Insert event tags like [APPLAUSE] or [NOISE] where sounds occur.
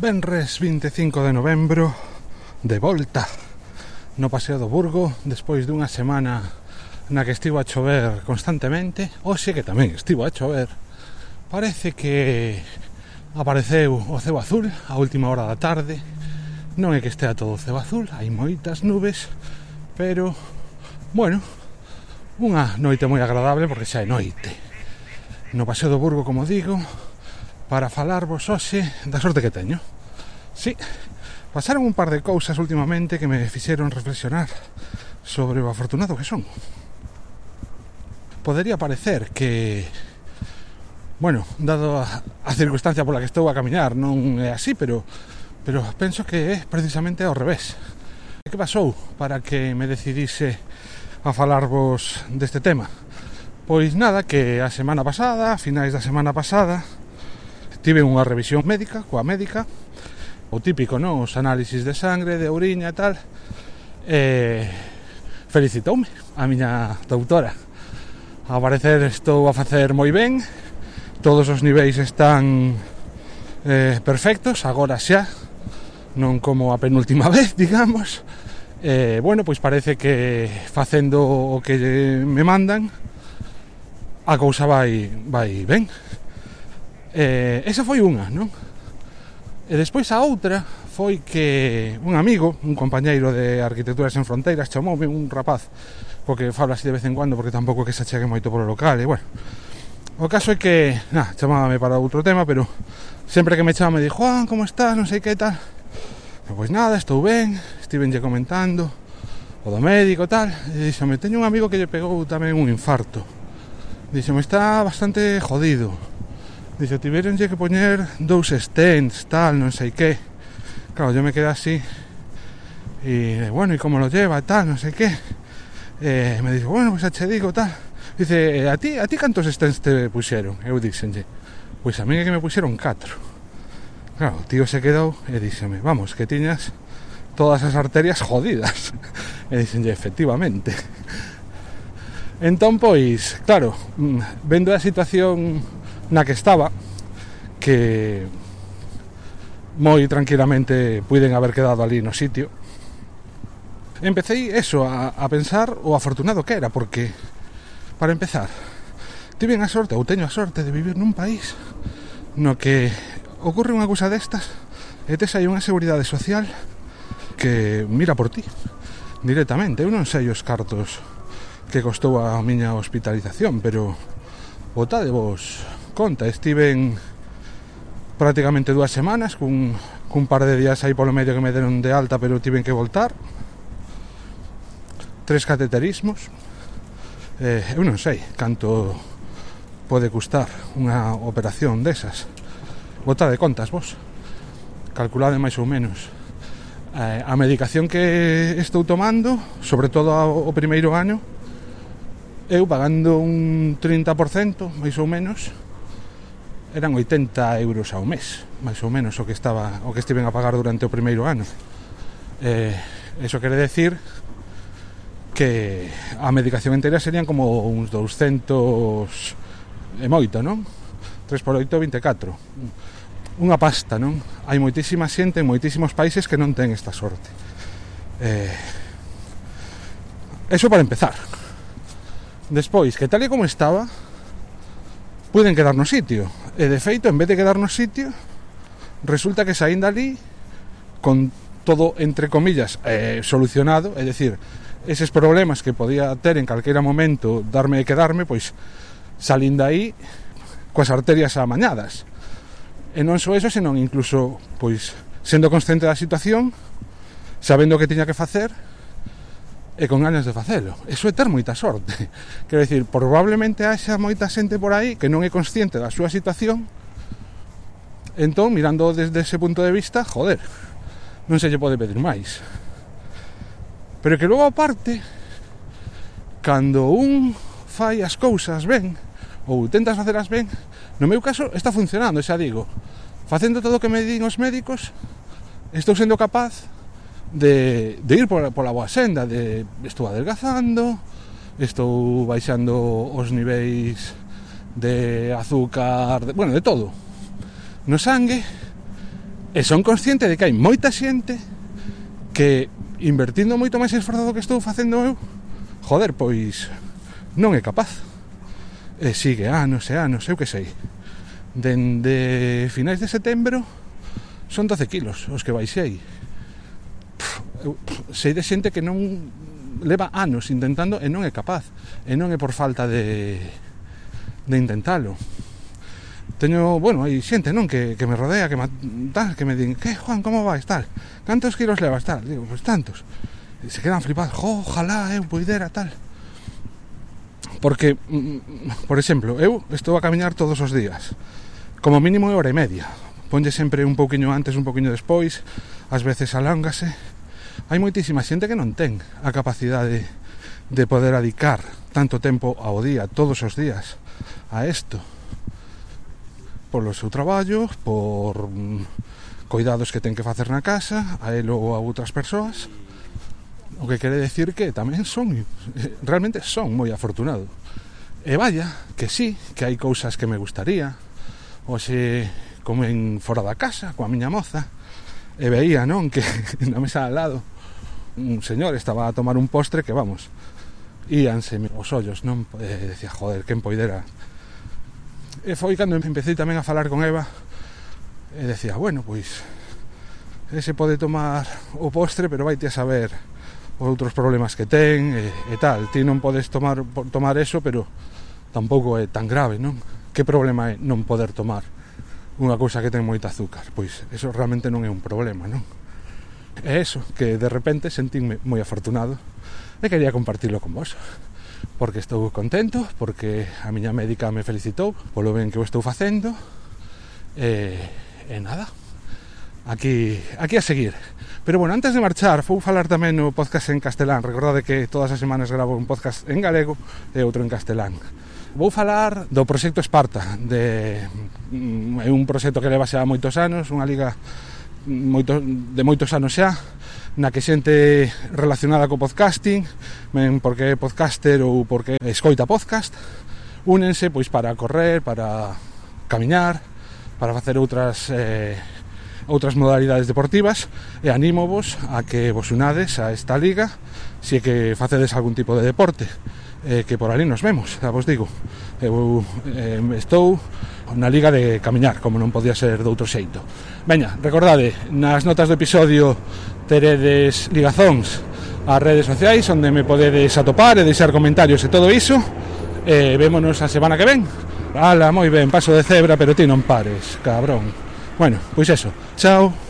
Benres 25 de novembro de volta no Paseo do Burgo despois dunha semana na que estivo a chover constantemente hoxe que tamén estivo a chover parece que apareceu o ceo azul a última hora da tarde. Non é que estea todo o ceo azul hai moitas nubes pero bueno unha noite moi agradable porque xa é noite. No Paseo do Burgo como digo para falarvos hoxe da sorte que teño. Sí, pasaron un par de cousas últimamente que me fixeron reflexionar sobre o afortunado que son. Podería parecer que bueno, dado a, a circunstancia pola que estou a camiñar, non é así, pero pero penso que é precisamente ao revés. Que pasou para que me decidise a falarvos deste tema? Pois nada, que a semana pasada, a finais da semana pasada, tive unha revisión médica, coa médica, o típico, non? Os análisis de sangre, de uriña e tal. E felicitoume a miña doutora. A parecer estou a facer moi ben, todos os niveis están eh, perfectos, agora xa, non como a penúltima [LAUGHS] vez, digamos. Eh, bueno, pois parece que facendo o que me mandan, a cousa vai, vai ben. Eh, esa foi unha, non? E despois a outra foi que un amigo, un compañeiro de Arquitecturas en Fronteiras, chamoume un rapaz, porque falo así de vez en cuando, porque tampouco que se achegue moito polo local, e bueno. O caso é que, na, chamábame para outro tema, pero sempre que me chama me di, Juan, como estás, non sei que tal. E, pois nada, estou ben, estivenlle comentando, o do médico tal, e dixome, teño un amigo que lle pegou tamén un infarto. Dixome, está bastante jodido Dixo, tiveronlle que poñer dous stents, tal, non sei que. Claro, yo me quedé así. Y bueno, ¿y como lo lleva, tal, non sei que. Eh, me dice, bueno, pois pues, che digo, tal. Dice, a ti, a ti cantos stents te puxeron? Eu dixenlle, pois pues, a mí é que me puxeron catro. Claro, o tío se quedou e díxeme, vamos, que tiñas todas as arterias jodidas. [LAUGHS] E dixenlle, efectivamente. Entón, pois, claro, mm, vendo a situación na que estaba que moi tranquilamente puiden haber quedado ali no sitio. Empecéi eso a, a pensar o afortunado que era porque para empezar tiven a sorte ou teño a sorte de vivir nun país no que ocorre unha cousa destas e tes hai unha seguridade social que mira por ti directamente. Eu non sei os cartos que costou a miña hospitalización pero botade vos conta. Estiven prácticamente dúas semanas cun, cun par de días aí polo medio que me deron de alta pero tiven que voltar. Tres cateterismos. Eh, eu non sei canto pode custar unha operación desas. Bota de contas vos. Calculade máis ou menos. Eh, a medicación que estou tomando sobre todo o primeiro ano eu pagando un 30% máis ou menos eran 80 euros ao mes, máis ou menos o que estaba o que estiven a pagar durante o primeiro ano. Eh, eso quere decir que a medicación entera serían como uns 200 e moito, non? 3 por 8, 24. Unha pasta, non? Hai moitísima xente en moitísimos países que non ten esta sorte. Eh, eso para empezar. Despois, que tal e como estaba, puiden quedarnos sitio. E de feito, en vez de quedar no sitio, resulta que saín dali con todo, entre comillas, eh, solucionado, é dicir, eses problemas que podía ter en calquera momento darme e quedarme, pois salín dai coas arterias amañadas. E non só eso, senón incluso, pois, sendo consciente da situación, sabendo o que tiña que facer, e con ganas de facelo. Eso é ter moita sorte. [LAUGHS] Quero dicir, probablemente haxa moita xente por aí que non é consciente da súa situación. Entón, mirando desde ese punto de vista, joder, non se lle pode pedir máis. Pero que logo aparte, cando un fai as cousas ben, ou tentas facelas ben, no meu caso está funcionando, xa digo. Facendo todo o que me din os médicos, estou sendo capaz de, de ir por, pola boa senda de estou adelgazando estou baixando os niveis de azúcar de, bueno, de todo no sangue e son consciente de que hai moita xente que invertindo moito máis esforzo do que estou facendo eu joder, pois non é capaz. E sigue anos e anos, eu que sei. Dende finais de setembro son 12 kilos os que baixei eu sei de xente que non leva anos intentando e non é capaz e non é por falta de de intentalo. Teño, bueno, hai xente, non, que, que me rodea, que, me, tal, que me din, que Juan, como vais, tal, cantos kilos levas, tal, digo, pois pues tantos, e se quedan flipados, jo, ojalá eu poidera, tal, porque, mm, por exemplo, eu estou a camiñar todos os días, como mínimo hora e media, ponlle sempre un pouquiño antes, un pouquiño despois, ás veces alángase, hai moitísima xente que non ten a capacidade de poder adicar tanto tempo ao día, todos os días, a isto. Polo seu traballo, por mm, coidados que ten que facer na casa, a él ou a outras persoas, o que quere decir que tamén son, [LAUGHS] realmente son moi afortunado. E vaya, que sí, que hai cousas que me gustaría, hoxe comen fora da casa, coa miña moza, e veía, non, que [LAUGHS] na mesa al lado un señor estaba a tomar un postre que vamos, íanse os ollos, non? E eh, decía, joder, quen poidera. E foi cando empecé tamén a falar con Eva e decía, bueno, pois ese pode tomar o postre, pero vaite a saber outros problemas que ten eh, e, e tal. Ti non podes tomar tomar eso, pero tampouco é tan grave, non? Que problema é non poder tomar? unha cousa que ten moita azúcar. Pois eso realmente non é un problema, non? É eso, que de repente sentinme moi afortunado e quería compartirlo con vos. Porque estou contento, porque a miña médica me felicitou polo ben que o estou facendo. E, e nada, aquí, aquí a seguir. Pero bueno, antes de marchar, vou falar tamén no podcast en castelán. Recordade que todas as semanas gravo un podcast en galego e outro en castelán. Vou falar do proxecto Esparta, de mm, é un proxecto que leva xa moitos anos, unha liga moito, de moitos anos xa, na que xente relacionada co podcasting, ben porque é podcaster ou porque escoita podcast, únense pois para correr, para camiñar, para facer outras eh, outras modalidades deportivas e animo vos a que vos unades a esta liga se si é que facedes algún tipo de deporte eh, que por ali nos vemos, xa vos digo. Eu eh, estou na liga de camiñar, como non podía ser doutro xeito. Veña, recordade, nas notas do episodio teredes ligazóns ás redes sociais onde me podedes atopar e deixar comentarios e todo iso. E eh, vémonos a semana que ven. Ala, moi ben, paso de cebra, pero ti non pares, cabrón. Bueno, pois eso. Chao.